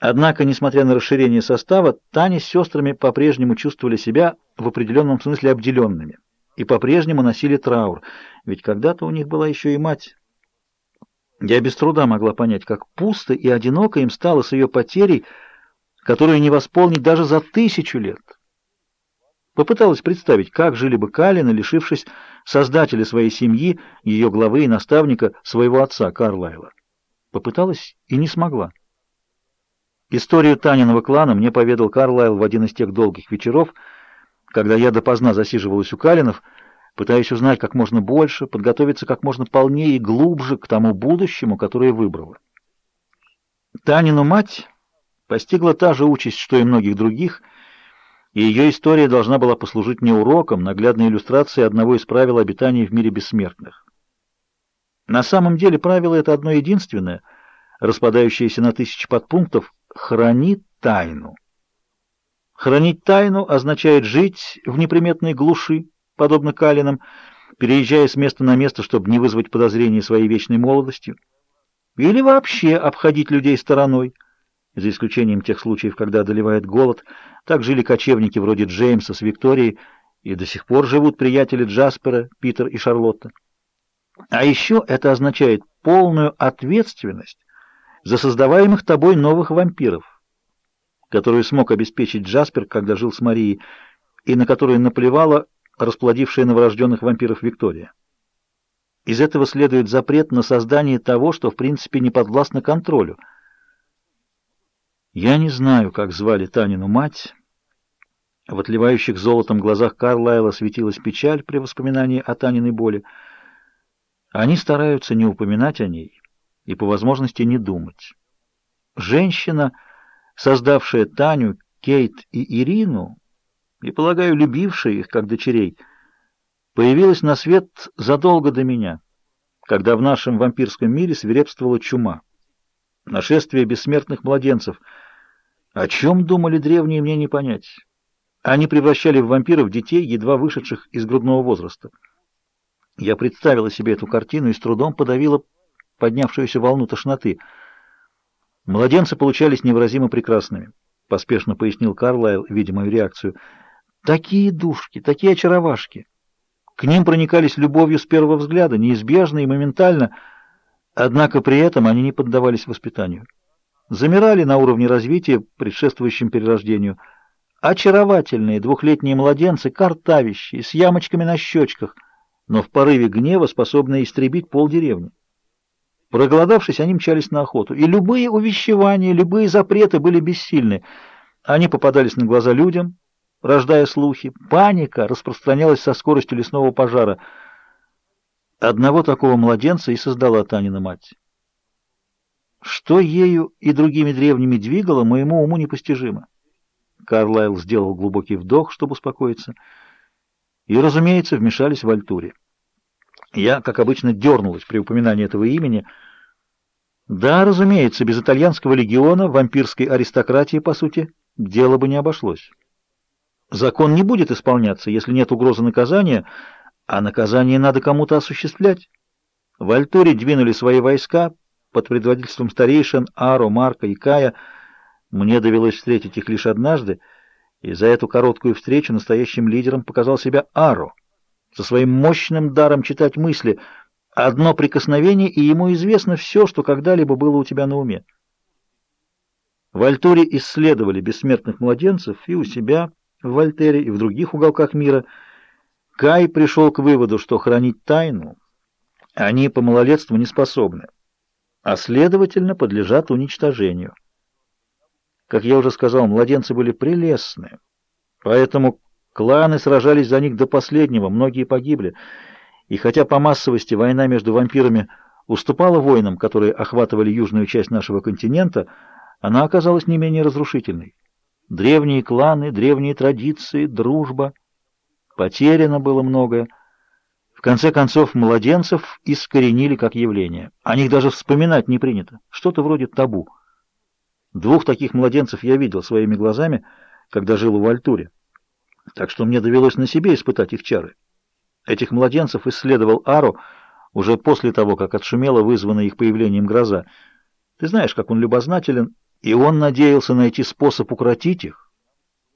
Однако, несмотря на расширение состава, Таня с сестрами по-прежнему чувствовали себя в определенном смысле обделенными и по-прежнему носили траур, ведь когда-то у них была еще и мать. Я без труда могла понять, как пусто и одиноко им стало с ее потерей, которую не восполнить даже за тысячу лет. Попыталась представить, как жили бы Калины, лишившись создателя своей семьи, ее главы и наставника, своего отца Карлайла. Попыталась и не смогла. Историю Таниного клана мне поведал Карлайл в один из тех долгих вечеров, когда я допоздна засиживалась у Калинов, пытаясь узнать как можно больше, подготовиться как можно полнее и глубже к тому будущему, которое выбрала. Танину мать постигла та же участь, что и многих других, и ее история должна была послужить мне уроком, наглядной иллюстрацией одного из правил обитания в мире бессмертных. На самом деле правило это одно единственное, распадающееся на тысячи подпунктов, храни тайну. Хранить тайну означает жить в неприметной глуши, подобно Калинам, переезжая с места на место, чтобы не вызвать подозрений своей вечной молодостью, или вообще обходить людей стороной, за исключением тех случаев, когда одолевает голод. Так жили кочевники вроде Джеймса с Викторией, и до сих пор живут приятели Джаспера, Питер и Шарлотта. А еще это означает полную ответственность за создаваемых тобой новых вампиров, которую смог обеспечить Джаспер, когда жил с Марией, и на которую наплевала расплодившая новорожденных вампиров Виктория. Из этого следует запрет на создание того, что в принципе не подвластно контролю. Я не знаю, как звали Танину мать. В отливающих золотом глазах Карлайла светилась печаль при воспоминании о Таниной боли. Они стараются не упоминать о ней и по возможности не думать. Женщина, создавшая Таню, Кейт и Ирину, и, полагаю, любившая их как дочерей, появилась на свет задолго до меня, когда в нашем вампирском мире свирепствовала чума. Нашествие бессмертных младенцев. О чем думали древние, мне не понять. Они превращали в вампиров детей, едва вышедших из грудного возраста. Я представила себе эту картину и с трудом подавила поднявшуюся волну тошноты. Младенцы получались невыразимо прекрасными, — поспешно пояснил Карлайл, видя мою реакцию. Такие душки, такие очаровашки. К ним проникались любовью с первого взгляда, неизбежно и моментально, однако при этом они не поддавались воспитанию. Замирали на уровне развития, предшествующем перерождению. Очаровательные двухлетние младенцы, картавящие, с ямочками на щечках, но в порыве гнева способные истребить полдеревни. Проголодавшись, они мчались на охоту, и любые увещевания, любые запреты были бессильны. Они попадались на глаза людям, рождая слухи. Паника распространялась со скоростью лесного пожара. Одного такого младенца и создала Танина мать. Что ею и другими древними двигало, моему уму непостижимо. Карлайл сделал глубокий вдох, чтобы успокоиться, и, разумеется, вмешались в Альтуре. Я, как обычно, дернулась при упоминании этого имени. Да, разумеется, без итальянского легиона, вампирской аристократии, по сути, дело бы не обошлось. Закон не будет исполняться, если нет угрозы наказания, а наказание надо кому-то осуществлять. В Альтуре двинули свои войска под предводительством старейшин Аро, Марка и Кая. Мне довелось встретить их лишь однажды, и за эту короткую встречу настоящим лидером показал себя Аро со своим мощным даром читать мысли. Одно прикосновение, и ему известно все, что когда-либо было у тебя на уме. В Альтуре исследовали бессмертных младенцев и у себя, в Вольтере, и в других уголках мира. Кай пришел к выводу, что хранить тайну они по малолетству не способны, а, следовательно, подлежат уничтожению. Как я уже сказал, младенцы были прелестны, поэтому Кланы сражались за них до последнего, многие погибли. И хотя по массовости война между вампирами уступала войнам, которые охватывали южную часть нашего континента, она оказалась не менее разрушительной. Древние кланы, древние традиции, дружба. Потеряно было многое. В конце концов, младенцев искоренили как явление. О них даже вспоминать не принято. Что-то вроде табу. Двух таких младенцев я видел своими глазами, когда жил в Альтуре так что мне довелось на себе испытать их чары. Этих младенцев исследовал Аро уже после того, как отшумела вызванная их появлением гроза. Ты знаешь, как он любознателен, и он надеялся найти способ укротить их,